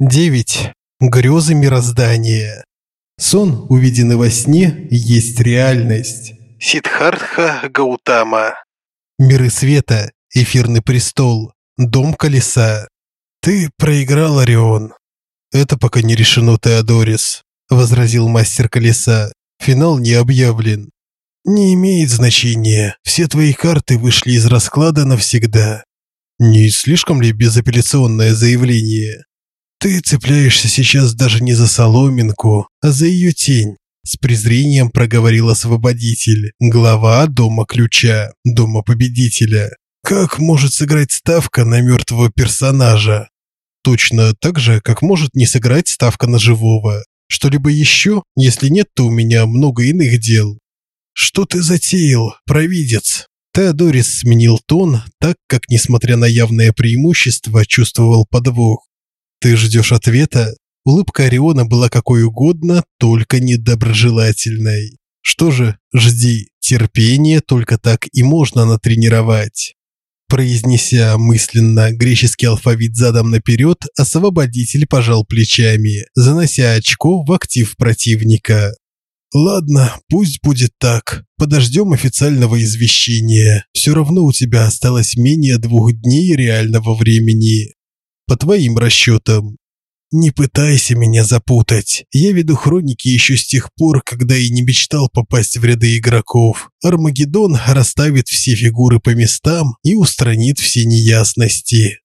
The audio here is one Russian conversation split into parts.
9. Грезы мироздания. Сон, увиденный во сне, есть реальность. Сиддхартха Гаутама. Миры света, эфирный престол, дом колеса. Ты проиграл, Орион. Это пока не решено, Теодорис, возразил мастер колеса. Финал не объявлен. Не имеет значения. Все твои карты вышли из расклада навсегда. Не слишком ли безапелляционное заявление? Ты цепляешься сейчас даже не за соломинку, а за ее тень. С презрением проговорил освободитель, глава дома ключа, дома победителя. Как может сыграть ставка на мертвого персонажа? Точно так же, как может не сыграть ставка на живого. Что-либо еще? Если нет, то у меня много иных дел. Что ты затеял, провидец? Теодорис сменил тон, так как, несмотря на явное преимущество, чувствовал подвох. Ты ждешь ответа? Улыбка Ориона была какой угодно, только недоброжелательной. Что же, жди. Терпение только так и можно натренировать. Произнеся мысленно греческий алфавит задом наперед, освободитель пожал плечами, занося очко в актив противника. Ладно, пусть будет так. Подождем официального извещения. Все равно у тебя осталось менее двух дней реального времени по твоим расчетам. Не пытайся меня запутать. Я веду хроники еще с тех пор, когда и не мечтал попасть в ряды игроков. Армагеддон расставит все фигуры по местам и устранит все неясности.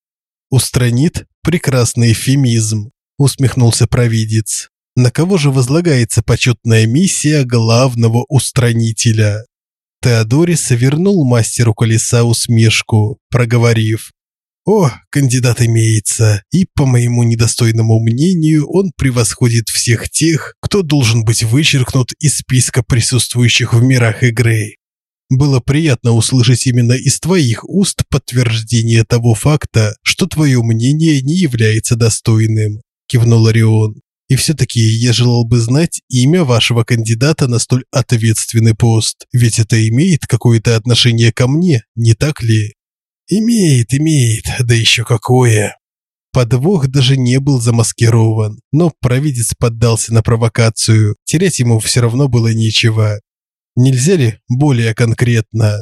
Устранит прекрасный эвфемизм, усмехнулся провидец. На кого же возлагается почетная миссия главного устранителя? Теодорис вернул мастеру колеса усмешку, проговорив: о, кандидат имеется, и, по моему недостойному мнению, он превосходит всех тех, кто должен быть вычеркнут из списка присутствующих в мирах игры. Было приятно услышать именно из твоих уст подтверждение того факта, что твое мнение не является достойным, кивнул Орион. И все-таки я желал бы знать имя вашего кандидата на столь ответственный пост, ведь это имеет какое-то отношение ко мне, не так ли? Имеет, имеет, да еще какое. Подвох даже не был замаскирован, но провидец поддался на провокацию. Терять ему все равно было нечего. Нельзя ли более конкретно?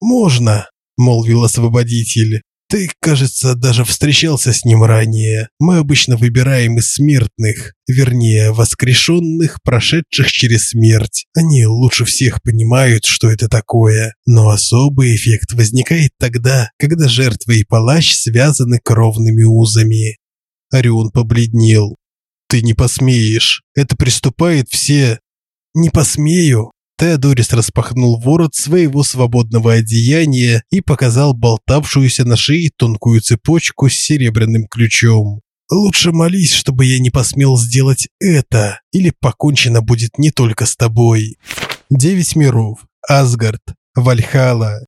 Можно, молвил освободитель. Ты, кажется, даже встречался с ним ранее. Мы обычно выбираем из смертных, вернее, воскрешенных, прошедших через смерть. Они лучше всех понимают, что это такое. Но особый эффект возникает тогда, когда жертва и палач связаны кровными узами. Орион побледнел. Ты не посмеешь. Это приступает все Не посмею, Теодорис распахнул ворот своего свободного одеяния и показал болтавшуюся на шее тонкую цепочку с серебряным ключом. Лучше молись, чтобы я не посмел сделать это, или покончено будет не только с тобой. Девять миров. Асгард, Вальхала.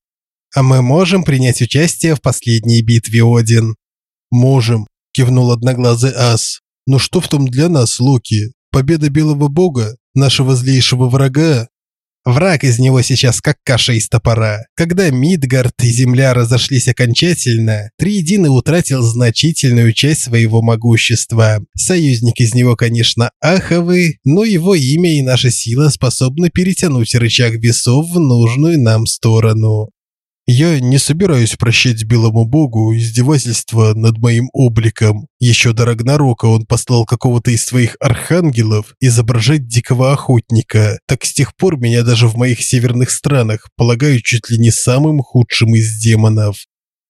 А мы можем принять участие в последней битве Один. Можем, кивнул одноглазый ас. Но что в том для нас, Локи? Победа белого бога, нашего злейшего врага, Враг из него сейчас как каша из топора. Когда Мидгард и Земля разошлись окончательно, Триединый утратил значительную часть своего могущества. Союзник из него, конечно, аховый, но его имя и наша сила способны перетянуть рычаг весов в нужную нам сторону. Я не собираюсь прощать белому богу издевательства над моим обликом. Еще до Рагнарока он послал какого-то из своих архангелов изображать дикого охотника. Так с тех пор меня даже в моих северных странах полагают чуть ли не самым худшим из демонов.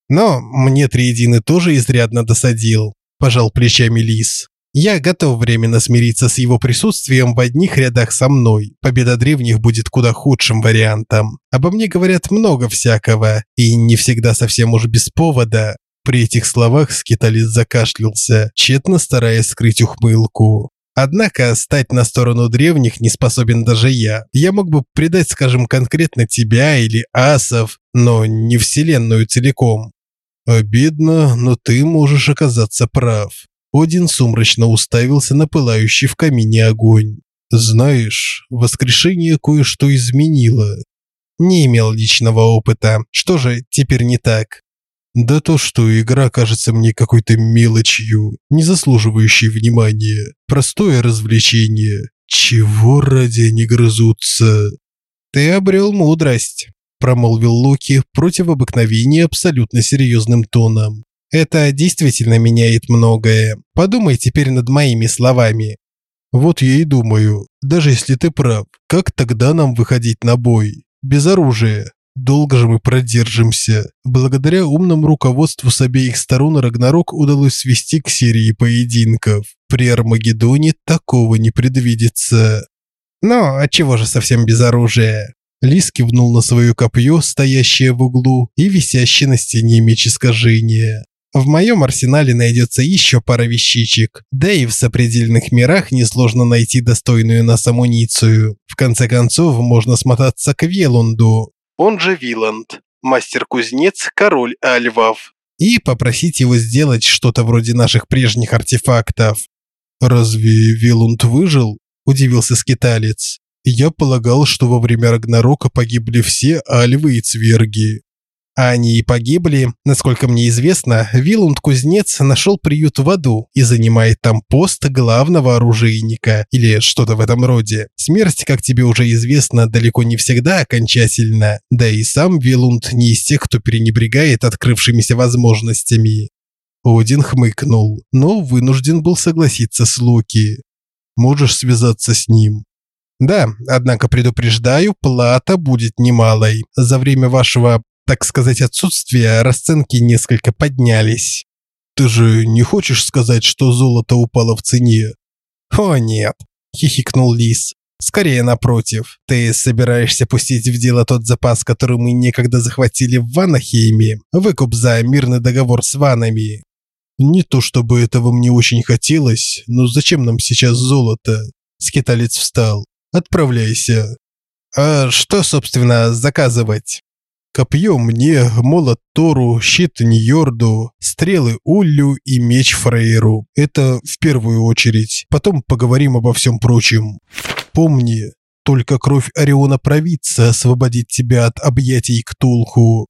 Но мне Триединый тоже изрядно досадил, пожал плечами Лис. Я готов временно смириться с его присутствием в одних рядах со мной. Победа древних будет куда худшим вариантом. Обо мне говорят много всякого, и не всегда совсем уж без повода. При этих словах скиталец закашлялся, тщетно стараясь скрыть ухмылку. Однако стать на сторону древних не способен даже я. Я мог бы предать, скажем, конкретно тебя или асов, но не вселенную целиком. Обидно, но ты можешь оказаться прав. Один сумрачно уставился на пылающий в камине огонь. Знаешь, воскрешение кое-что изменило. Не имел личного опыта. Что же теперь не так? Да то, что игра кажется мне какой-то мелочью, не заслуживающей внимания. Простое развлечение. Чего ради они грызутся? Ты обрел мудрость, промолвил Локи против обыкновения абсолютно серьезным тоном. Это действительно меняет многое. Подумай теперь над моими словами. Вот я и думаю, даже если ты прав, как тогда нам выходить на бой? Без оружия. Долго же мы продержимся. Благодаря умному руководству с обеих сторон Рагнарок удалось свести к серии поединков. При Армагеддоне такого не предвидится. Но отчего же совсем без оружия? Лис кивнул на свое копье, стоящее в углу, и висящее на стене меч искажения. В моем арсенале найдется еще пара вещичек, да и в сопредельных мирах несложно найти достойную нас амуницию. В конце концов, можно смотаться к Велунду, он же Виланд, мастер-кузнец, король альвов, и попросить его сделать что-то вроде наших прежних артефактов. «Разве Вилунд выжил?» – удивился скиталец. «Я полагал, что во время Рагнарока погибли все альвы и цверги». А они и погибли. Насколько мне известно, Вилунд-кузнец нашел приют в аду и занимает там пост главного оружейника или что-то в этом роде. Смерть, как тебе уже известно, далеко не всегда окончательна. Да и сам Вилунд не из тех, кто пренебрегает открывшимися возможностями. Один хмыкнул, но вынужден был согласиться с Локи. Можешь связаться с ним. Да, однако предупреждаю, плата будет немалой. За время вашего так сказать, отсутствия расценки несколько поднялись. Ты же не хочешь сказать, что золото упало в цене? О нет, хихикнул Лис. Скорее напротив, ты собираешься пустить в дело тот запас, который мы некогда захватили в Ванахейме, выкуп за мирный договор с ванами. Не то чтобы этого мне очень хотелось, но зачем нам сейчас золото? Скиталец встал. Отправляйся. А что, собственно, заказывать? Копье мне, молот Тору, щит Ньорду, стрелы Уллю и меч Фрейру. Это в первую очередь. Потом поговорим обо всем прочем. Помни, только кровь Ориона Провидца освободит тебя от объятий Ктулху.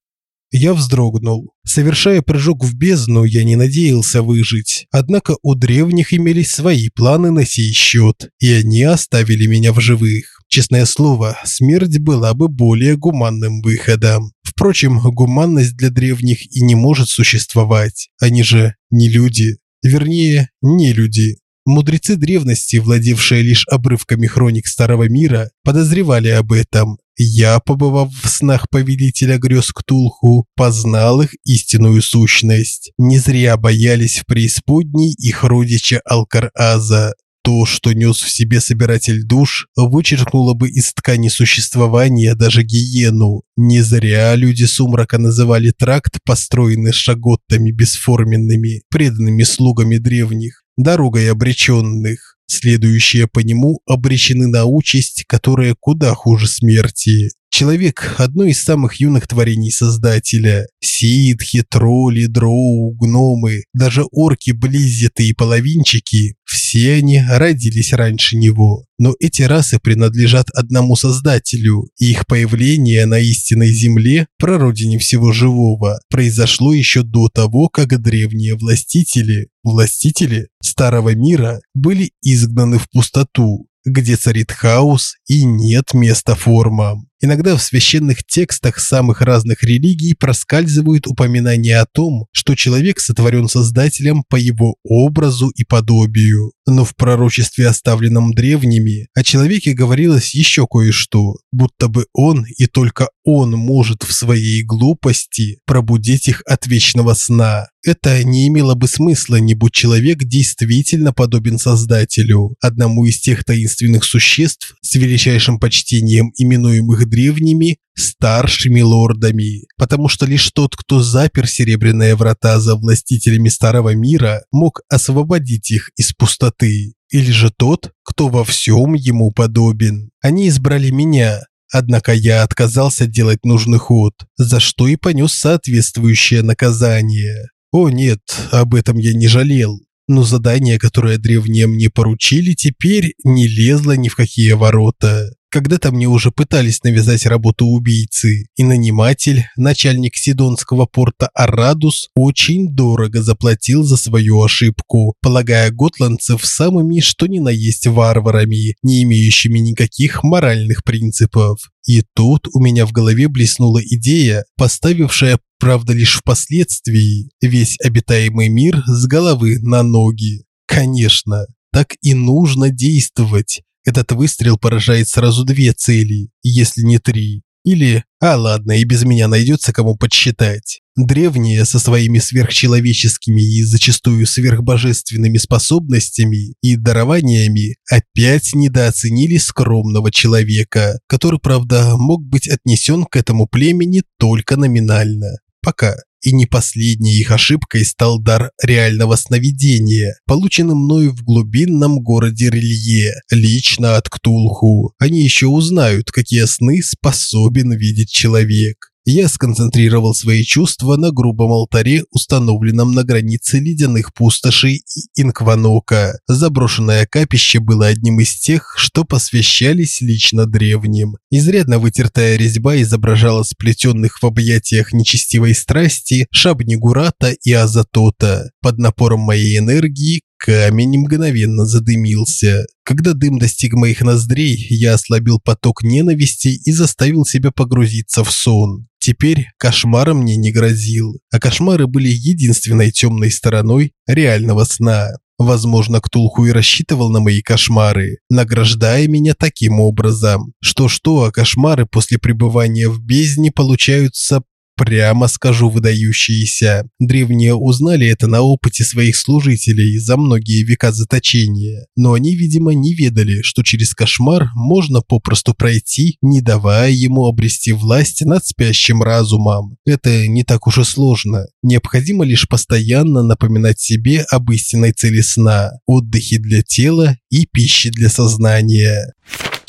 Я вздрогнул. Совершая прыжок в бездну, я не надеялся выжить. Однако у древних имелись свои планы на сей счет, и они оставили меня в живых. Честное слово, смерть была бы более гуманным выходом. Впрочем, гуманность для древних и не может существовать. Они же не люди. Вернее, не люди. Мудрецы древности, владевшие лишь обрывками хроник Старого Мира, подозревали об этом. Я, побывав в снах повелителя грез Ктулху, познал их истинную сущность. Не зря боялись в преисподней их родича Алкар-Аза. То, что нес в себе собиратель душ, вычеркнуло бы из ткани существования даже гиену. Не зря люди сумрака называли тракт, построенный шаготтами бесформенными, преданными слугами древних, дорогой обреченных. Следующие по нему обречены на участь, которая куда хуже смерти. Человек – одно из самых юных творений Создателя. Ситхи, тролли, дроу, гномы, даже орки, близзеты и половинчики – все они родились раньше него. Но эти расы принадлежат одному Создателю, и их появление на истинной земле, прародине всего живого, произошло еще до того, как древние властители, властители Старого Мира были изгнаны в пустоту, где царит хаос и нет места формам. Иногда в священных текстах самых разных религий проскальзывают упоминания о том, что человек сотворен Создателем по его образу и подобию. Но в пророчестве, оставленном древними, о человеке говорилось еще кое-что, будто бы он и только он может в своей глупости пробудить их от вечного сна. Это не имело бы смысла, не будь человек действительно подобен Создателю, одному из тех таинственных существ, с величайшим почтением именуемых древними старшими лордами, потому что лишь тот, кто запер серебряные врата за властителями старого мира, мог освободить их из пустоты, или же тот, кто во всем ему подобен. Они избрали меня, Однако я отказался делать нужный ход, за что и понес соответствующее наказание. О нет, об этом я не жалел. Но задание, которое древние мне поручили, теперь не лезло ни в какие ворота. Когда-то мне уже пытались навязать работу убийцы, и наниматель, начальник Сидонского порта Арадус, очень дорого заплатил за свою ошибку, полагая готландцев самыми что ни на есть варварами, не имеющими никаких моральных принципов. И тут у меня в голове блеснула идея, поставившая, правда лишь впоследствии, весь обитаемый мир с головы на ноги. Конечно, так и нужно действовать. Этот выстрел поражает сразу две цели, если не три. Или, а ладно, и без меня найдется кому подсчитать. Древние со своими сверхчеловеческими и зачастую сверхбожественными способностями и дарованиями опять недооценили скромного человека, который, правда, мог быть отнесен к этому племени только номинально. Пока и не последней их ошибкой стал дар реального сновидения, полученный мною в глубинном городе Релье, лично от Ктулху. Они еще узнают, какие сны способен видеть человек. Я сконцентрировал свои чувства на грубом алтаре, установленном на границе ледяных пустошей и Инкванока. Заброшенное капище было одним из тех, что посвящались лично древним. Изрядно вытертая резьба изображала сплетенных в объятиях нечестивой страсти Шабнигурата и Азатота. Под напором моей энергии Камень мгновенно задымился. Когда дым достиг моих ноздрей, я ослабил поток ненависти и заставил себя погрузиться в сон. Теперь кошмар мне не грозил, а кошмары были единственной темной стороной реального сна. Возможно, Ктулху и рассчитывал на мои кошмары, награждая меня таким образом. Что-что, а кошмары после пребывания в бездне получаются Прямо скажу, выдающиеся. Древние узнали это на опыте своих служителей за многие века заточения, но они, видимо, не ведали, что через кошмар можно попросту пройти, не давая ему обрести власть над спящим разумом. Это не так уж и сложно. Необходимо лишь постоянно напоминать себе об истинной цели сна, отдыхе для тела и пище для сознания.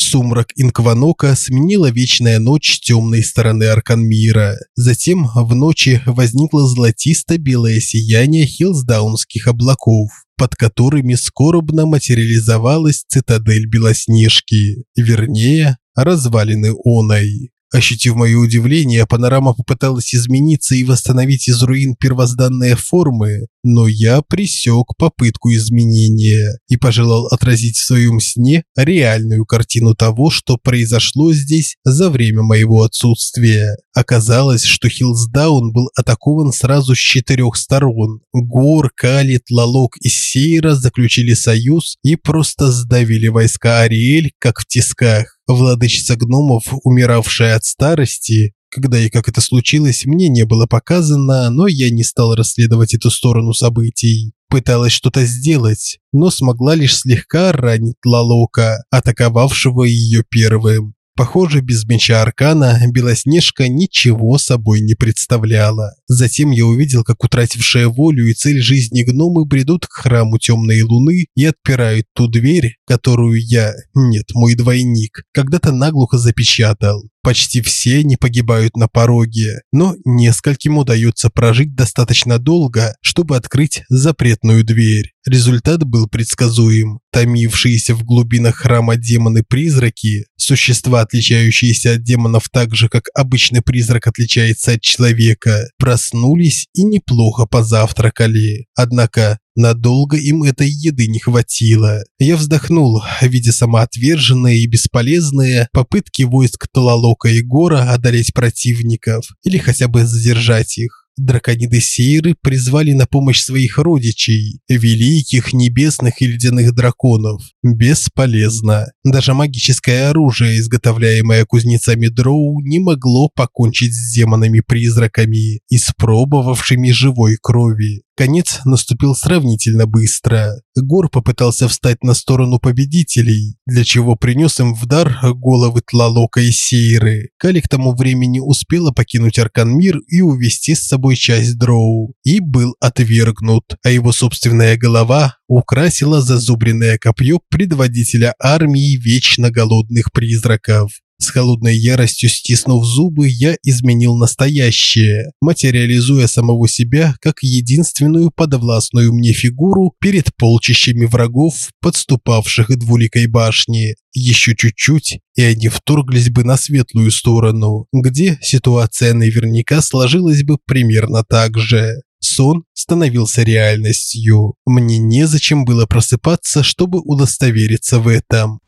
Сумрак Инкванока сменила вечная ночь темной стороны Арканмира. Затем в ночи возникло золотисто-белое сияние хилсдаунских облаков, под которыми скорбно материализовалась цитадель Белоснежки, вернее, развалины оной. Ощутив мое удивление, панорама попыталась измениться и восстановить из руин первозданные формы, но я пресек попытку изменения и пожелал отразить в своем сне реальную картину того, что произошло здесь за время моего отсутствия. Оказалось, что Хилсдаун был атакован сразу с четырех сторон. Гор, Калит, Лалок и Сейра заключили союз и просто сдавили войска Ариэль, как в тисках. Владычица гномов, умиравшая от старости, когда и как это случилось, мне не было показано, но я не стал расследовать эту сторону событий. Пыталась что-то сделать, но смогла лишь слегка ранить Лалока, атаковавшего ее первым. Похоже, без меча Аркана Белоснежка ничего собой не представляла. Затем я увидел, как утратившая волю и цель жизни гномы бредут к храму Темной Луны и отпирают ту дверь, которую я, нет, мой двойник, когда-то наглухо запечатал. Почти все не погибают на пороге, но нескольким удается прожить достаточно долго, чтобы открыть запретную дверь. Результат был предсказуем. Томившиеся в глубинах храма демоны-призраки, существа, отличающиеся от демонов так же, как обычный призрак отличается от человека, проснулись и неплохо позавтракали. Однако Надолго им этой еды не хватило. Я вздохнул, видя самоотверженные и бесполезные попытки войск Талалока и Гора одолеть противников или хотя бы задержать их дракониды Сейры призвали на помощь своих родичей, великих небесных и ледяных драконов. Бесполезно. Даже магическое оружие, изготовляемое кузнецами Дроу, не могло покончить с демонами-призраками, испробовавшими живой крови. Конец наступил сравнительно быстро. Гор попытался встать на сторону победителей, для чего принес им в дар головы Тлалока и Сейры. Кали к тому времени успела покинуть Арканмир и увести с собой часть Дроу, и был отвергнут, а его собственная голова украсила зазубренное копье предводителя армии вечно голодных призраков. С холодной яростью стиснув зубы, я изменил настоящее, материализуя самого себя как единственную подвластную мне фигуру перед полчищами врагов, подступавших к двуликой башне. Еще чуть-чуть, и они вторглись бы на светлую сторону, где ситуация наверняка сложилась бы примерно так же. Сон становился реальностью. Мне незачем было просыпаться, чтобы удостовериться в этом.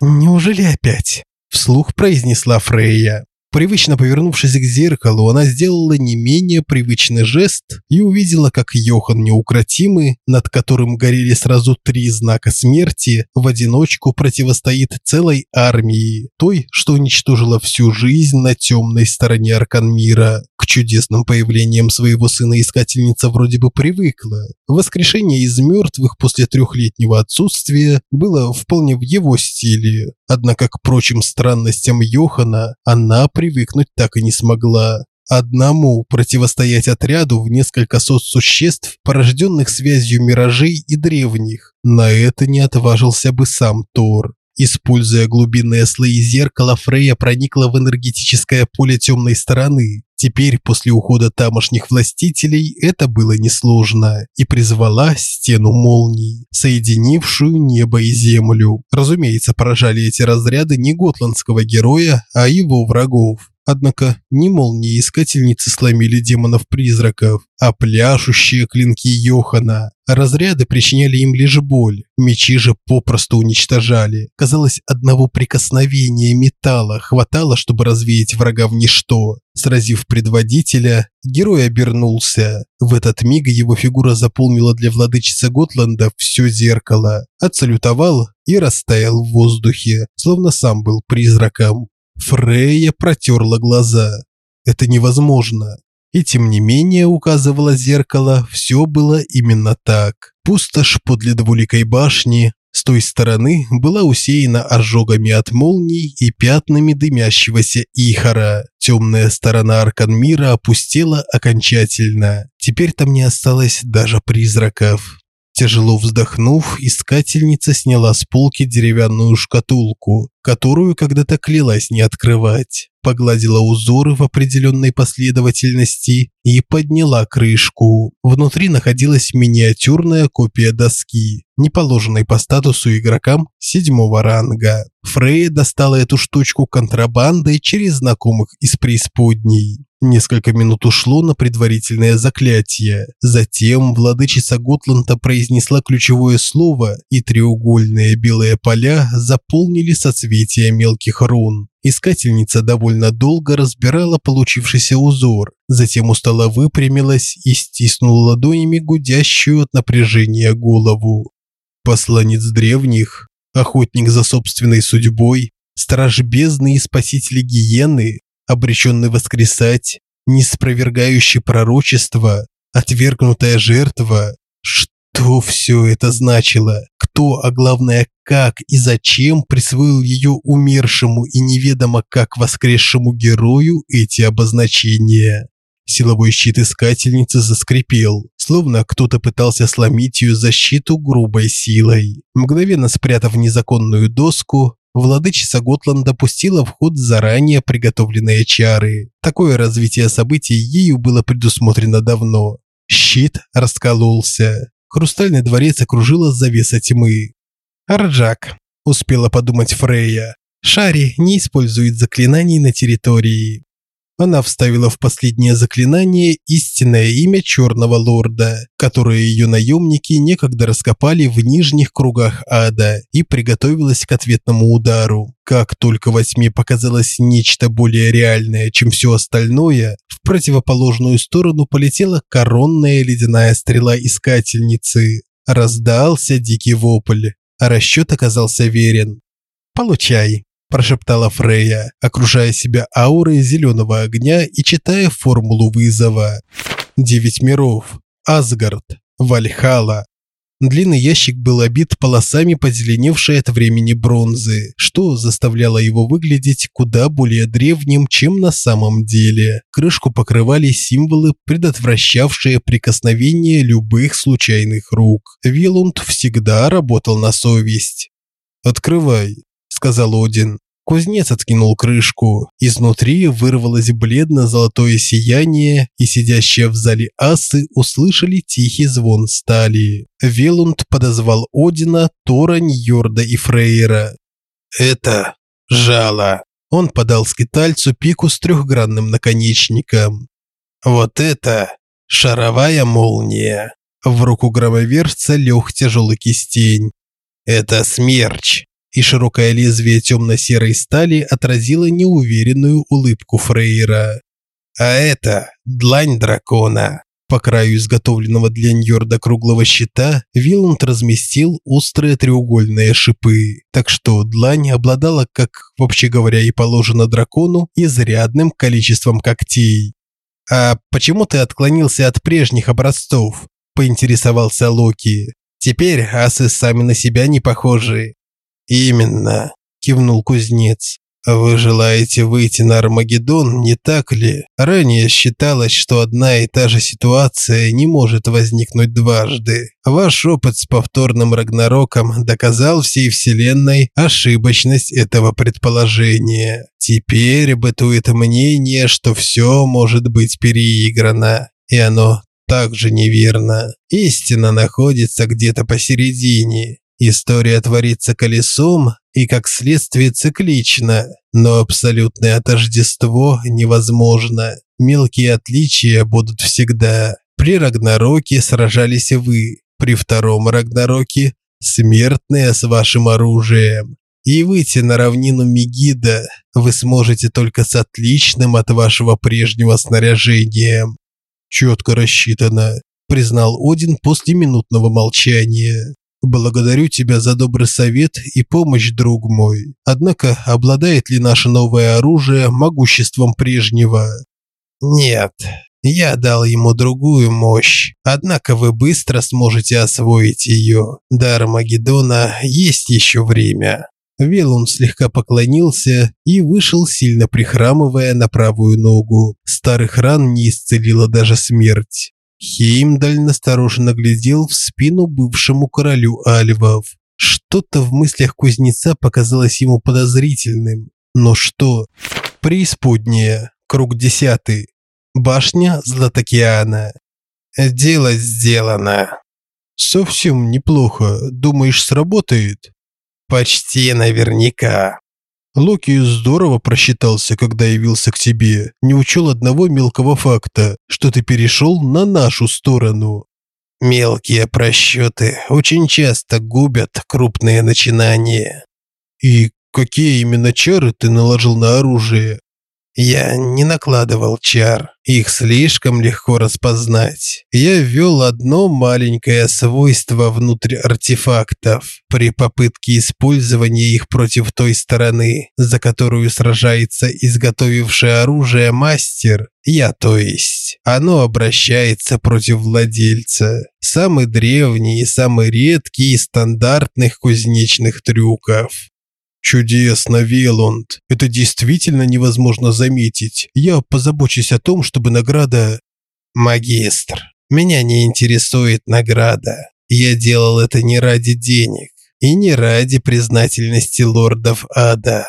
Неужели опять? Вслух произнесла Фрейя. Привычно повернувшись к зеркалу, она сделала не менее привычный жест и увидела, как Йохан Неукротимый, над которым горели сразу три знака смерти, в одиночку противостоит целой армии, той, что уничтожила всю жизнь на темной стороне Арканмира. Чудесным появлениям своего сына-искательница вроде бы привыкла. Воскрешение из мертвых после трехлетнего отсутствия было вполне в его стиле. Однако к прочим странностям Йохана она привыкнуть так и не смогла. Одному противостоять отряду в несколько сот существ, порожденных связью миражей и древних, на это не отважился бы сам Тор. Используя глубинные слои зеркала, Фрейя проникла в энергетическое поле темной стороны. Теперь, после ухода тамошних властителей, это было несложно, и призвала стену молний, соединившую небо и землю. Разумеется, поражали эти разряды не готландского героя, а его врагов. Однако не молнии-искательницы сломили демонов-призраков, а пляшущие клинки Йохана. Разряды причиняли им лишь боль, мечи же попросту уничтожали. Казалось, одного прикосновения металла хватало, чтобы развеять врага в ничто. Сразив предводителя, герой обернулся. В этот миг его фигура заполнила для владычицы Готланда все зеркало, отсалютовал и растаял в воздухе, словно сам был призраком. Фрейя протерла глаза. Это невозможно. И тем не менее, указывало зеркало, все было именно так. Пустошь подле двуликой башни с той стороны была усеяна ожогами от молний и пятнами дымящегося ихора. Темная сторона Арканмира опустела окончательно. Теперь там не осталось даже призраков. Тяжело вздохнув, искательница сняла с полки деревянную шкатулку, которую когда-то клялась не открывать, погладила узоры в определенной последовательности и подняла крышку. Внутри находилась миниатюрная копия доски, не положенной по статусу игрокам седьмого ранга. Фрейя достала эту штучку контрабандой через знакомых из преисподней. Несколько минут ушло на предварительное заклятие. Затем владычица Готланда произнесла ключевое слово, и треугольные белые поля заполнили соцветия мелких рун. Искательница довольно долго разбирала получившийся узор, затем устало выпрямилась и стиснула ладонями гудящую от напряжения голову. Посланец древних, охотник за собственной судьбой, страж бездны и спаситель гиены, обреченный воскресать, неспровергающий пророчество, отвергнутая жертва. Что все это значило? Кто, а главное, как и зачем присвоил ее умершему и неведомо как воскресшему герою эти обозначения? Силовой щит искательницы заскрипел, словно кто-то пытался сломить ее защиту грубой силой. Мгновенно спрятав незаконную доску, владычица Готланда пустила в ход заранее приготовленные чары. Такое развитие событий ею было предусмотрено давно. Щит раскололся. Хрустальный дворец окружила завеса тьмы. «Арджак», – успела подумать Фрейя. «Шари не использует заклинаний на территории. Она вставила в последнее заклинание истинное имя Черного Лорда, которое ее наемники некогда раскопали в нижних кругах ада, и приготовилась к ответному удару. Как только во тьме показалось нечто более реальное, чем все остальное, в противоположную сторону полетела коронная ледяная стрела искательницы. Раздался дикий вопль, а расчет оказался верен. «Получай», прошептала Фрея, окружая себя аурой зеленого огня и читая формулу вызова. Девять миров. Асгард. Вальхала. Длинный ящик был обит полосами позеленевшей от времени бронзы, что заставляло его выглядеть куда более древним, чем на самом деле. Крышку покрывали символы, предотвращавшие прикосновение любых случайных рук. Вилунд всегда работал на совесть. «Открывай», – сказал Один. Кузнец откинул крышку. Изнутри вырвалось бледно-золотое сияние, и сидящие в зале асы услышали тихий звон стали. Велунд подозвал Одина, Тора, Ньорда и Фрейра. «Это жало!» Он подал скитальцу пику с трехгранным наконечником. «Вот это шаровая молния!» В руку громоверца лег тяжелый кистень. «Это смерч!» И широкое лезвие темно-серой стали отразило неуверенную улыбку Фрейра. А это длань дракона. По краю изготовленного для Ньорда круглого щита Виланд разместил острые треугольные шипы, так что длань обладала, как вообще говоря и положено дракону, изрядным количеством когтей. «А почему ты отклонился от прежних образцов?» – поинтересовался Локи. «Теперь асы сами на себя не похожи. Именно, кивнул кузнец. Вы желаете выйти на Армагеддон, не так ли? Ранее считалось, что одна и та же ситуация не может возникнуть дважды. Ваш опыт с повторным Рагнароком доказал всей вселенной ошибочность этого предположения. Теперь бытует мнение, что все может быть переиграно, и оно также неверно. Истина находится где-то посередине. История творится колесом и, как следствие, циклично, но абсолютное отождество невозможно. Мелкие отличия будут всегда. При Рагнароке сражались вы, при втором Рагнароке – смертные с вашим оружием. И выйти на равнину Мегида вы сможете только с отличным от вашего прежнего снаряжением. Четко рассчитано, признал Один после минутного молчания. Благодарю тебя за добрый совет и помощь, друг мой. Однако, обладает ли наше новое оружие могуществом прежнего? Нет. Я дал ему другую мощь. Однако вы быстро сможете освоить ее. До Армагеддона есть еще время. Велун слегка поклонился и вышел, сильно прихрамывая на правую ногу. Старых ран не исцелила даже смерть. Хеймдаль настороженно глядел в спину бывшему королю альвов. Что-то в мыслях кузнеца показалось ему подозрительным. Но что? Преисподняя. Круг десятый. Башня Златокеана. Дело сделано. Совсем неплохо. Думаешь, сработает? Почти наверняка. Локи здорово просчитался, когда явился к тебе. Не учел одного мелкого факта, что ты перешел на нашу сторону. Мелкие просчеты очень часто губят крупные начинания. И какие именно чары ты наложил на оружие? Я не накладывал чар, их слишком легко распознать. Я ввел одно маленькое свойство внутрь артефактов. При попытке использования их против той стороны, за которую сражается изготовивший оружие мастер, я то есть, оно обращается против владельца. Самый древний и самый редкий из стандартных кузнечных трюков. Чудесно, Велонд. Это действительно невозможно заметить. Я позабочусь о том, чтобы награда Магистр. Меня не интересует награда. Я делал это не ради денег и не ради признательности лордов ада.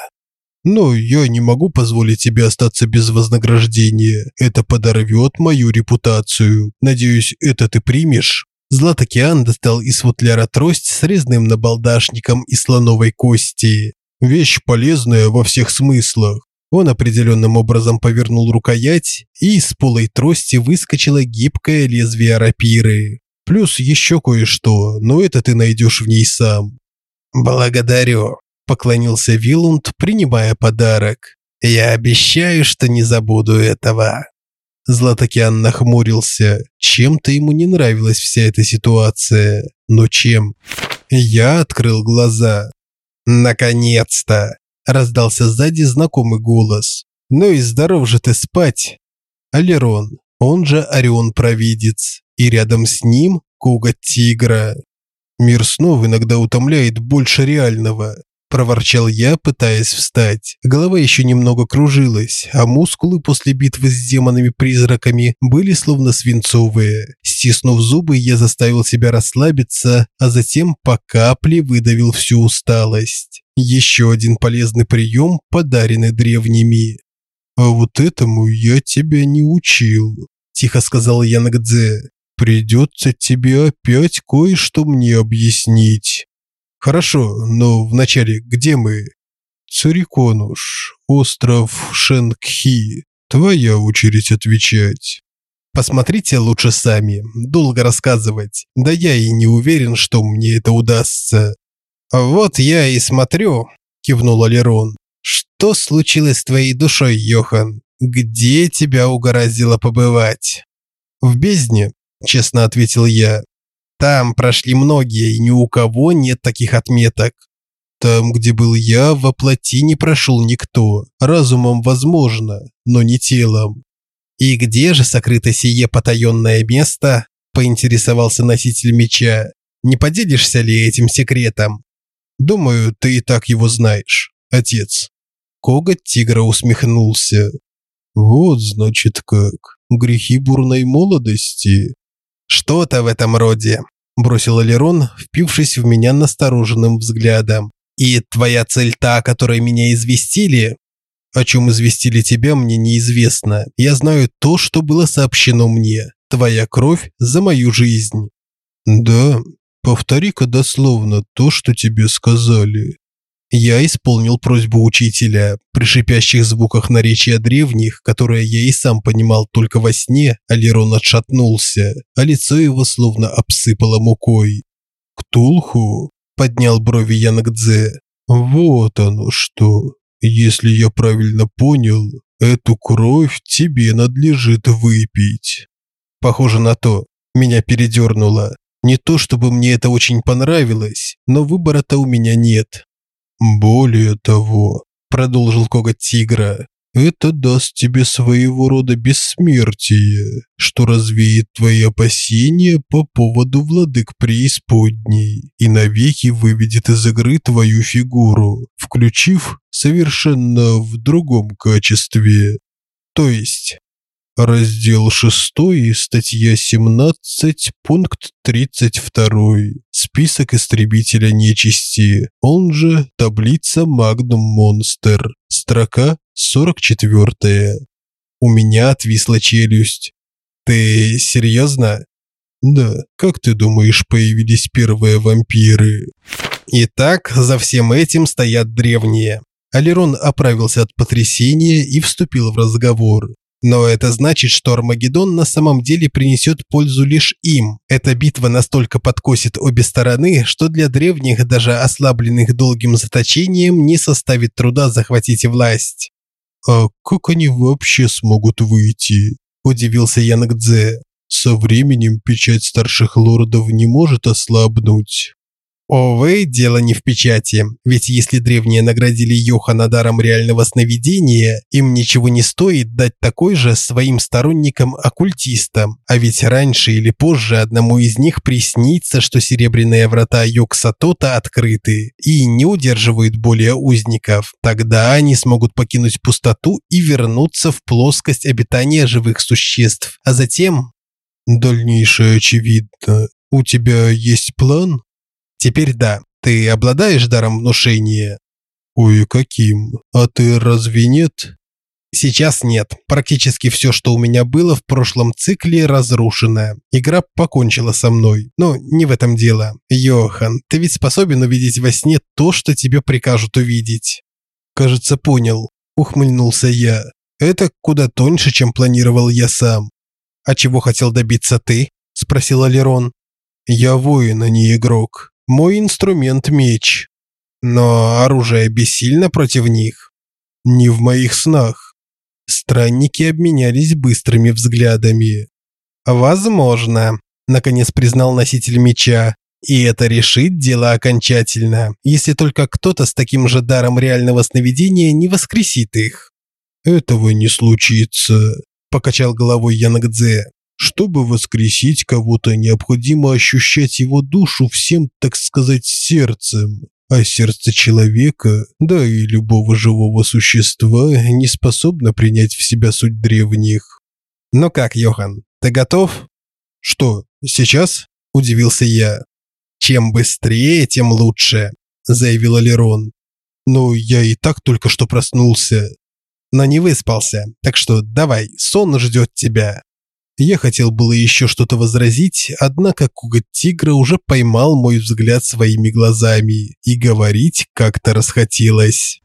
Но я не могу позволить тебе остаться без вознаграждения. Это подорвет мою репутацию. Надеюсь, это ты примешь. Златокеан достал из футляра трость с резным набалдашником из слоновой кости. Вещь полезная во всех смыслах. Он определенным образом повернул рукоять, и из полой трости выскочило гибкое лезвие рапиры. Плюс еще кое-что, но это ты найдешь в ней сам. «Благодарю», – поклонился Вилунд, принимая подарок. «Я обещаю, что не забуду этого». Златокеан нахмурился. Чем-то ему не нравилась вся эта ситуация. Но чем? Я открыл глаза. «Наконец-то!» – раздался сзади знакомый голос. «Ну и здоров же ты спать!» Алерон, он же Орион-провидец, и рядом с ним коготь тигра. Мир снов иногда утомляет больше реального, проворчал я, пытаясь встать. Голова еще немного кружилась, а мускулы после битвы с демонами-призраками были словно свинцовые. Стиснув зубы, я заставил себя расслабиться, а затем по капле выдавил всю усталость. Еще один полезный прием, подаренный древними. «А вот этому я тебя не учил», – тихо сказал Янгдзе. «Придется тебе опять кое-что мне объяснить». «Хорошо, но вначале где мы?» «Цариконуш, остров Шенкхи. Твоя очередь отвечать». Посмотрите лучше сами. Долго рассказывать. Да я и не уверен, что мне это удастся. Вот я и смотрю, кивнул Алерон. Что случилось с твоей душой, Йохан? Где тебя угораздило побывать? В бездне, честно ответил я. Там прошли многие, и ни у кого нет таких отметок. Там, где был я, во плоти не прошел никто. Разумом возможно, но не телом. И где же сокрыто сие потаенное место? поинтересовался носитель меча. Не поделишься ли этим секретом? Думаю, ты и так его знаешь, отец. Коготь тигра усмехнулся. Вот, значит, как. Грехи бурной молодости. Что-то в этом роде, бросил Лерон, впившись в меня настороженным взглядом. И твоя цель та, которой меня известили? О чем известили тебя, мне неизвестно. Я знаю то, что было сообщено мне. Твоя кровь за мою жизнь. Да, повтори-ка дословно то, что тебе сказали. Я исполнил просьбу учителя. При шипящих звуках наречия древних, которые я и сам понимал только во сне, Алирон отшатнулся, а лицо его словно обсыпало мукой. «Ктулху?» – поднял брови Янгдзе. «Вот оно что. Если я правильно понял, эту кровь тебе надлежит выпить». Похоже на то. Меня передернуло. Не то чтобы мне это очень понравилось, но выбора-то у меня нет. Более того, продолжил коготь тигра, это даст тебе своего рода бессмертие, что развеет твои опасения по поводу владык преисподней и навеки выведет из игры твою фигуру, включив совершенно в другом качестве. То есть Раздел 6, статья 17, пункт 32. Список истребителя нечисти, он же таблица Magnum Monster. Строка 44. У меня отвисла челюсть. Ты серьезно? Да, как ты думаешь, появились первые вампиры? Итак, за всем этим стоят древние. Алерон оправился от потрясения и вступил в разговор. Но это значит, что Армагеддон на самом деле принесет пользу лишь им. Эта битва настолько подкосит обе стороны, что для древних, даже ослабленных долгим заточением, не составит труда захватить власть. «А как они вообще смогут выйти?» – удивился Янгдзе. «Со временем печать старших лордов не может ослабнуть». Овы, дело не в печати, ведь если древние наградили Йохана даром реального сновидения, им ничего не стоит дать такой же своим сторонникам-оккультистам, а ведь раньше или позже одному из них приснится, что серебряные врата Йоксатота открыты и не удерживают более узников. Тогда они смогут покинуть пустоту и вернуться в плоскость обитания живых существ, а затем... Дальнейшее очевидно. У тебя есть план? Теперь да, ты обладаешь даром внушения. Ой, каким? А ты разве нет? Сейчас нет. Практически все, что у меня было в прошлом цикле, разрушено. Игра покончила со мной. Но не в этом дело. Йохан, ты ведь способен увидеть во сне то, что тебе прикажут увидеть. Кажется, понял. Ухмыльнулся я. Это куда тоньше, чем планировал я сам. А чего хотел добиться ты? спросил Алерон. Я воин, а не игрок. Мой инструмент – меч. Но оружие бессильно против них. Не в моих снах. Странники обменялись быстрыми взглядами. «Возможно», – наконец признал носитель меча. «И это решит дело окончательно, если только кто-то с таким же даром реального сновидения не воскресит их». «Этого не случится», – покачал головой Янгдзе. Чтобы воскресить кого-то, необходимо ощущать его душу всем, так сказать, сердцем. а сердце человека, да и любого живого существа, не способно принять в себя суть древних. Ну как, Йохан, ты готов? Что, сейчас? удивился я. Чем быстрее, тем лучше, заявил Лерон. Но я и так только что проснулся. Но не выспался, так что давай, сон ждет тебя. Я хотел было еще что-то возразить, однако коготь тигра уже поймал мой взгляд своими глазами, и говорить как-то расхотелось.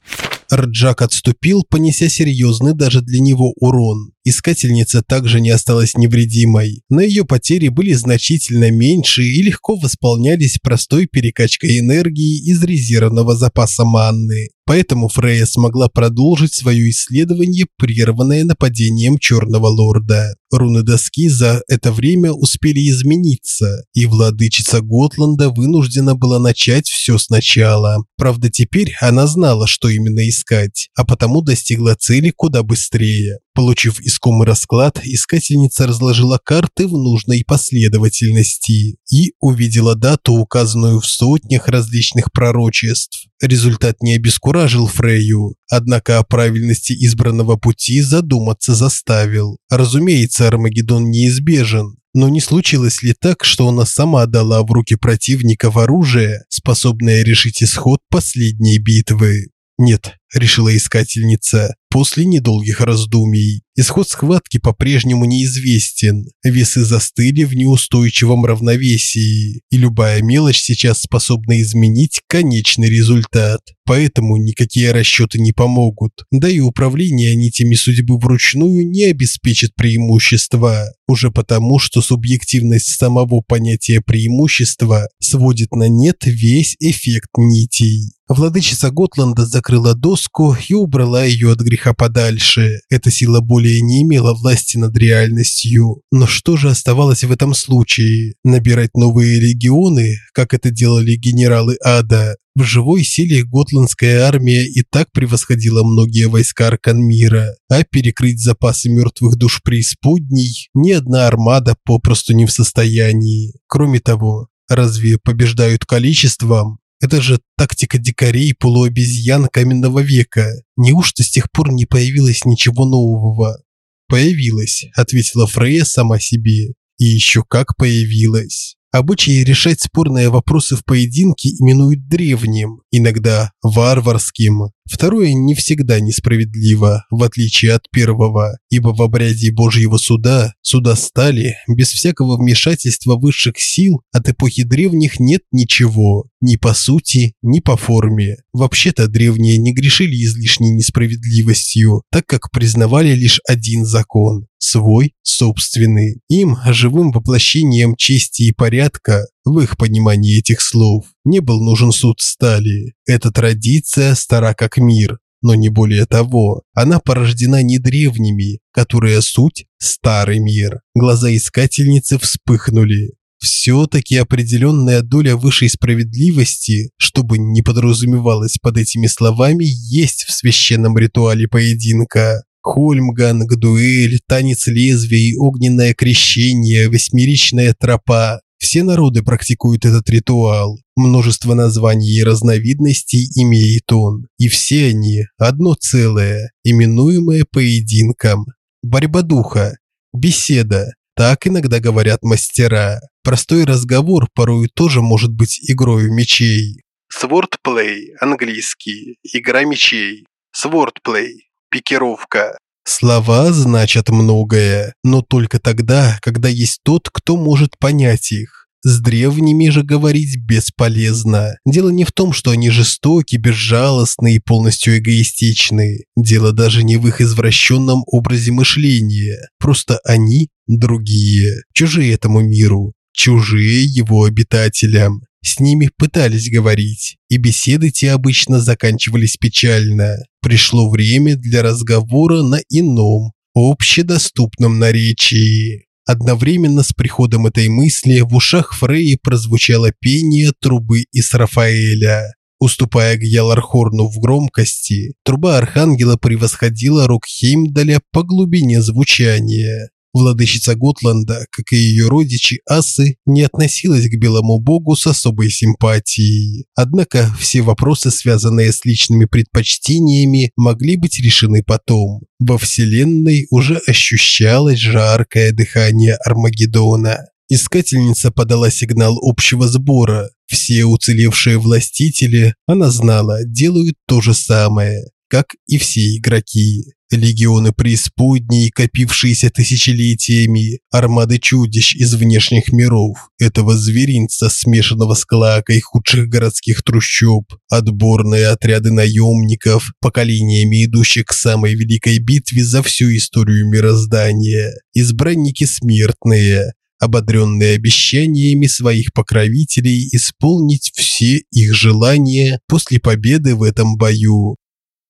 Рджак отступил, понеся серьезный даже для него урон. Искательница также не осталась невредимой, но ее потери были значительно меньше и легко восполнялись простой перекачкой энергии из резервного запаса манны. Поэтому Фрея смогла продолжить свое исследование, прерванное нападением Черного Лорда. Руны доски за это время успели измениться, и владычица Готланда вынуждена была начать все сначала. Правда, теперь она знала, что именно искать, а потому достигла цели куда быстрее. Получив искомый расклад, искательница разложила карты в нужной последовательности и увидела дату, указанную в сотнях различных пророчеств. Результат не обескуражил Фрейю, однако о правильности избранного пути задуматься заставил. Разумеется, Армагеддон неизбежен, но не случилось ли так, что она сама дала в руки противников оружие, способное решить исход последней битвы? Нет, решила искательница после недолгих раздумий. Исход схватки по-прежнему неизвестен. Весы застыли в неустойчивом равновесии, и любая мелочь сейчас способна изменить конечный результат. Поэтому никакие расчеты не помогут. Да и управление нитями судьбы вручную не обеспечит преимущества. Уже потому, что субъективность самого понятия преимущества сводит на нет весь эффект нитей. Владычица Готланда закрыла доску и убрала ее от греха подальше. Эта сила более не имела власти над реальностью. Но что же оставалось в этом случае? Набирать новые легионы, как это делали генералы Ада? В живой силе готландская армия и так превосходила многие войска Арканмира, а перекрыть запасы мертвых душ преисподней ни одна армада попросту не в состоянии. Кроме того, разве побеждают количеством? Это же тактика дикарей полуобезьян каменного века. Неужто с тех пор не появилось ничего нового? Появилось, ответила Фрея сама себе. И еще как появилось. Обычай решать спорные вопросы в поединке именуют древним, иногда варварским. Второе не всегда несправедливо, в отличие от первого, ибо в обряде Божьего суда, суда стали, без всякого вмешательства высших сил от эпохи древних нет ничего, ни по сути, ни по форме. Вообще-то древние не грешили излишней несправедливостью, так как признавали лишь один закон – свой, собственный. Им, живым воплощением чести и порядка, в их понимании этих слов, не был нужен суд стали. Эта традиция стара как мир, но не более того. Она порождена не древними, которые суть – старый мир. Глаза искательницы вспыхнули. Все-таки определенная доля высшей справедливости, чтобы не подразумевалось под этими словами, есть в священном ритуале поединка. Хольмганг, дуэль, танец лезвия и огненное крещение, восьмеричная тропа. Все народы практикуют этот ритуал. Множество названий и разновидностей имеет он, и все они одно целое, именуемое поединком. Борьба духа, беседа, так иногда говорят мастера. Простой разговор порой тоже может быть игрой мечей. Swordplay английский игра мечей. Swordplay пикировка. Слова значат многое, но только тогда, когда есть тот, кто может понять их. С древними же говорить бесполезно. Дело не в том, что они жестоки, безжалостны и полностью эгоистичны. Дело даже не в их извращенном образе мышления. Просто они другие, чужие этому миру, чужие его обитателям. С ними пытались говорить, и беседы те обычно заканчивались печально. Пришло время для разговора на ином, общедоступном наречии. Одновременно с приходом этой мысли в ушах Фреи прозвучало пение трубы из Рафаэля. Уступая Гьялархорну в громкости, труба Архангела превосходила рок Хеймдаля по глубине звучания. Владычица Готланда, как и ее родичи асы, не относилась к белому богу с особой симпатией. Однако все вопросы, связанные с личными предпочтениями, могли быть решены потом. Во Вселенной уже ощущалось жаркое дыхание Армагеддона. Искательница подала сигнал общего сбора. Все уцелевшие властители, она знала, делают то же самое, как и все игроки. Легионы преисподней, копившиеся тысячелетиями, армады чудищ из внешних миров, этого зверинца, смешанного с клакой худших городских трущоб, отборные отряды наемников, поколениями идущих к самой великой битве за всю историю мироздания, избранники смертные, ободренные обещаниями своих покровителей исполнить все их желания после победы в этом бою.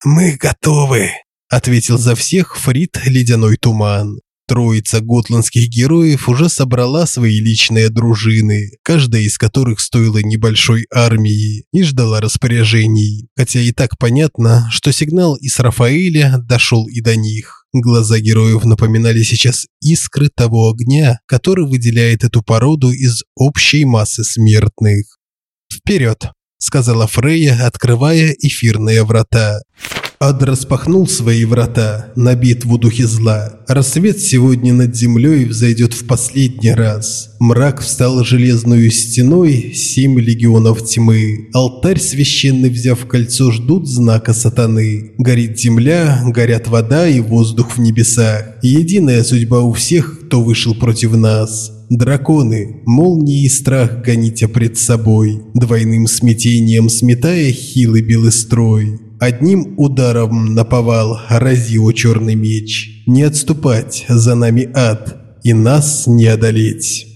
«Мы готовы», – ответил за всех Фрид Ледяной Туман. Троица готландских героев уже собрала свои личные дружины, каждая из которых стоила небольшой армии и ждала распоряжений. Хотя и так понятно, что сигнал из Рафаэля дошел и до них. Глаза героев напоминали сейчас искры того огня, который выделяет эту породу из общей массы смертных. «Вперед!» – сказала Фрейя, открывая эфирные врата. Ад распахнул свои врата на битву духе зла. Рассвет сегодня над землей взойдет в последний раз. Мрак встал железную стеной, семь легионов тьмы. Алтарь священный, взяв кольцо, ждут знака сатаны. Горит земля, горят вода и воздух в небесах. Единая судьба у всех, кто вышел против нас. Драконы, молнии и страх гоните пред собой, двойным смятением сметая хилый белый строй. Одним ударом наповал разил черный меч. Не отступать, за нами ад, и нас не одолеть.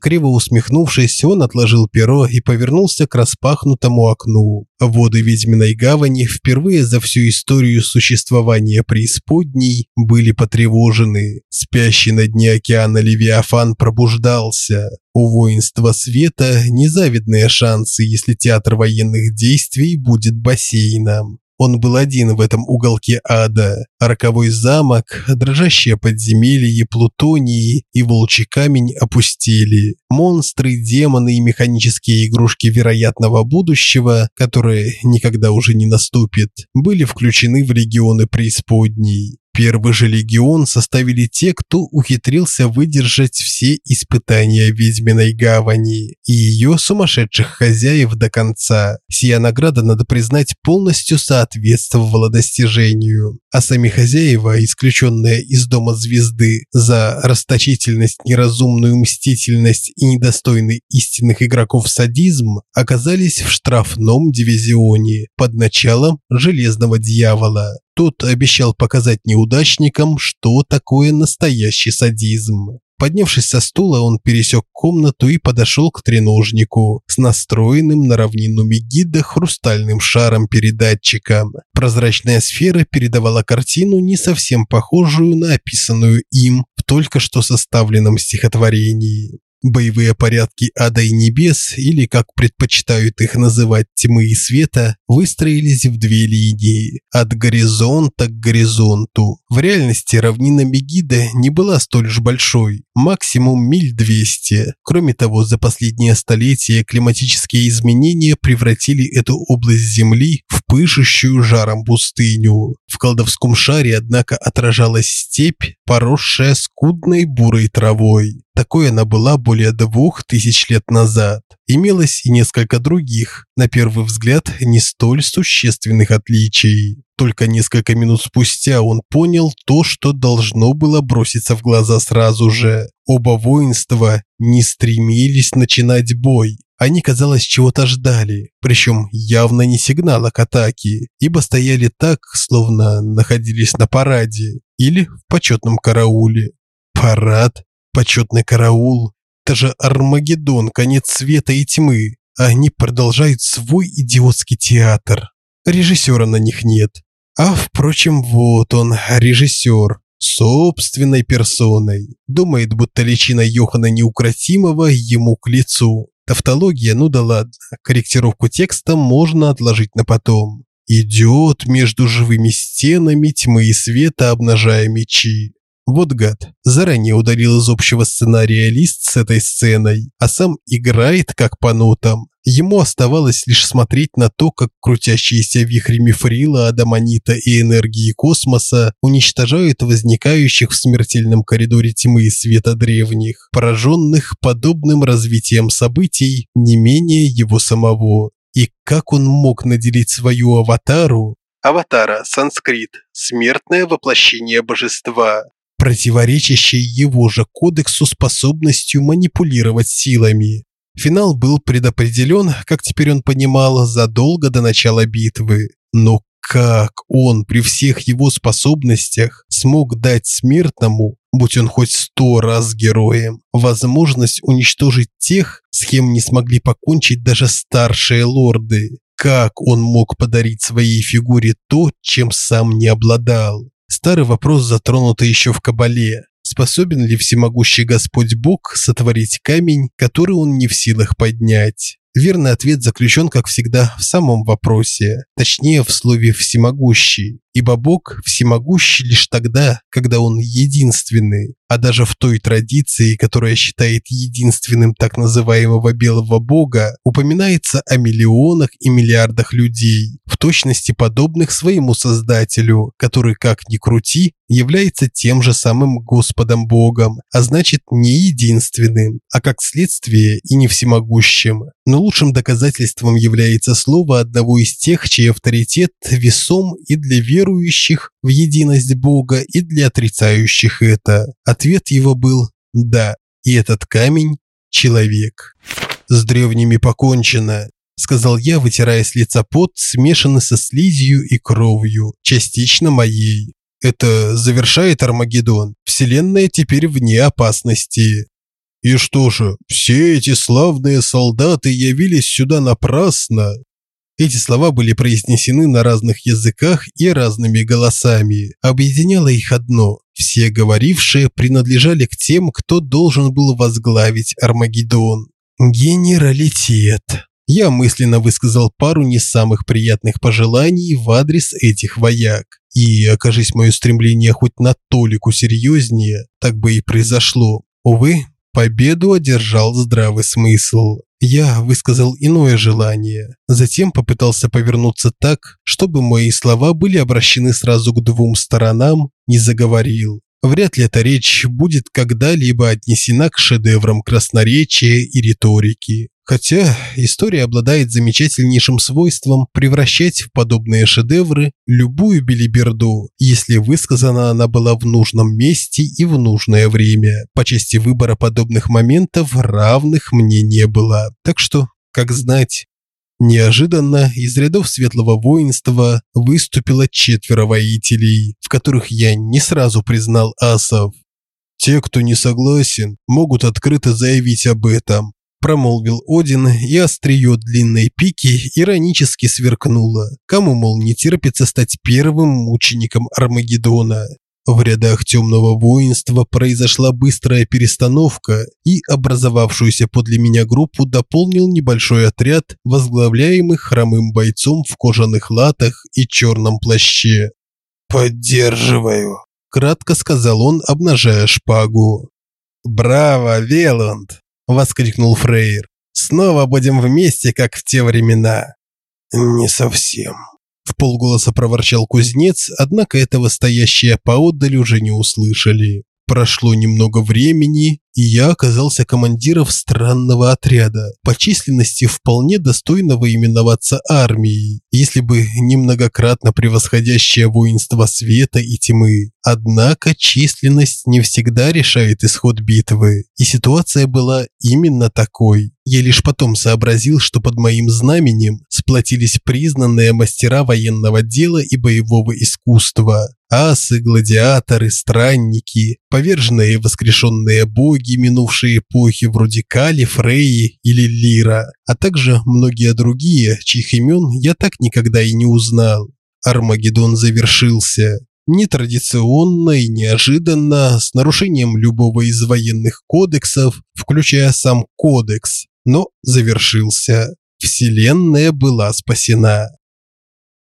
Криво усмехнувшись, он отложил перо и повернулся к распахнутому окну. Воды ведьминой гавани впервые за всю историю существования преисподней были потревожены. Спящий на дне океана Левиафан пробуждался. У воинства света незавидные шансы, если театр военных действий будет бассейном. Он был один в этом уголке ада. Роковой замок, дрожащее подземелье Плутонии и волчий камень опустили. Монстры, демоны и механические игрушки вероятного будущего, которые никогда уже не наступит, были включены в легионы преисподней. Первый же легион составили те, кто ухитрился выдержать все испытания ведьминой гавани и ее сумасшедших хозяев до конца. Сия награда, надо признать, полностью соответствовала достижению. А сами хозяева, исключенные из дома звезды за расточительность, неразумную мстительность и недостойный истинных игроков садизм, оказались в штрафном дивизионе под началом Железного Дьявола. Тот обещал показать неудачникам, что такое настоящий садизм. Поднявшись со стула, он пересек комнату и подошел к треножнику с настроенным на равнину Мегида хрустальным шаром-передатчиком. Прозрачная сфера передавала картину, не совсем похожую на описанную им в только что составленном стихотворении. Боевые порядки ада и небес, или как предпочитают их называть тьмы и света, выстроились в две линии, от горизонта к горизонту. В реальности равнина Мегида не была столь же большой, максимум миль 200. Кроме того, за последние столетия климатические изменения превратили эту область Земли в пышущую жаром пустыню. В колдовском шаре, однако, отражалась степь, поросшая скудной бурой травой. Такой она была более двух тысяч лет назад. Имелось и несколько других, на первый взгляд, не столь существенных отличий. Только несколько минут спустя он понял то, что должно было броситься в глаза сразу же. Оба воинства не стремились начинать бой. Они, казалось, чего-то ждали, причем явно не сигнала к атаке, ибо стояли так, словно находились на параде или в почетном карауле. Парад? Почетный караул. Это же Армагеддон, конец света и тьмы. А они продолжают свой идиотский театр. Режиссера на них нет. А, впрочем, вот он, режиссер. Собственной персоной. Думает, будто личина Йохана Неукротимого ему к лицу. Тавтология, ну да ладно. Корректировку текста можно отложить на потом. Идет между живыми стенами тьмы и света, обнажая мечи. Вот гад, заранее удалил из общего сценария лист с этой сценой, а сам играет как по нотам. Ему оставалось лишь смотреть на то, как крутящиеся вихри мифрила, адамонита и энергии космоса уничтожают возникающих в смертельном коридоре тьмы и света древних, пораженных подобным развитием событий не менее его самого. И как он мог наделить свою аватару Аватара, санскрит, смертное воплощение божества, противоречащей его же кодексу способностью манипулировать силами. Финал был предопределен, как теперь он понимал, задолго до начала битвы. Но как он при всех его способностях смог дать смертному, будь он хоть сто раз героем, возможность уничтожить тех, с кем не смогли покончить даже старшие лорды? Как он мог подарить своей фигуре то, чем сам не обладал? Старый вопрос затронутый еще в Кабале. Способен ли всемогущий Господь Бог сотворить камень, который он не в силах поднять? Верный ответ заключен, как всегда, в самом вопросе, точнее в слове «всемогущий», ибо Бог всемогущий лишь тогда, когда Он единственный, а даже в той традиции, которая считает единственным так называемого белого бога, упоминается о миллионах и миллиардах людей, в точности подобных своему Создателю, который, как ни крути, является тем же самым Господом Богом, а значит не единственным, а как следствие и не всемогущим. Но лучшим доказательством является слово одного из тех, чей авторитет весом и для верующих в единость Бога, и для отрицающих это. Ответ его был «да», и этот камень – человек. «С древними покончено», – сказал я, вытирая с лица пот, смешанный со слизью и кровью, частично моей. Это завершает Армагеддон. Вселенная теперь вне опасности. И что же, все эти славные солдаты явились сюда напрасно? Эти слова были произнесены на разных языках и разными голосами. Объединяло их одно – все говорившие принадлежали к тем, кто должен был возглавить Армагеддон. Генералитет. Я мысленно высказал пару не самых приятных пожеланий в адрес этих вояк. И, окажись мое стремление хоть на толику серьезнее, так бы и произошло. Увы, победу одержал здравый смысл. Я высказал иное желание, затем попытался повернуться так, чтобы мои слова были обращены сразу к двум сторонам, не заговорил. Вряд ли эта речь будет когда-либо отнесена к шедеврам красноречия и риторики. Хотя история обладает замечательнейшим свойством превращать в подобные шедевры любую белиберду, если высказана она была в нужном месте и в нужное время. По части выбора подобных моментов равных мне не было. Так что, как знать, Неожиданно из рядов светлого воинства выступило четверо воителей, в которых я не сразу признал асов. Те, кто не согласен, могут открыто заявить об этом, промолвил Один, и острие длинной пики иронически сверкнуло. Кому, мол, не терпится стать первым мучеником Армагеддона? В рядах темного воинства произошла быстрая перестановка, и образовавшуюся подле меня группу дополнил небольшой отряд, возглавляемый хромым бойцом в кожаных латах и черном плаще. «Поддерживаю», – кратко сказал он, обнажая шпагу. «Браво, Веланд!» Воскликнул Фрейр. Снова будем вместе, как в те времена. Не совсем. В полголоса проворчал кузнец, однако этого стоящие поодаль уже не услышали. Прошло немного времени, и я оказался командиром странного отряда, по численности вполне достойного именоваться армией, если бы не многократно превосходящее воинство света и тьмы. Однако численность не всегда решает исход битвы, и ситуация была именно такой. Я лишь потом сообразил, что под моим знаменем сплотились признанные мастера военного дела и боевого искусства. Асы, гладиаторы, странники, поверженные и воскрешенные боги, боги минувшей эпохи вроде Кали, Фрейи или Лира, а также многие другие, чьих имен я так никогда и не узнал. Армагеддон завершился. Нетрадиционно и неожиданно, с нарушением любого из военных кодексов, включая сам кодекс, но завершился. Вселенная была спасена.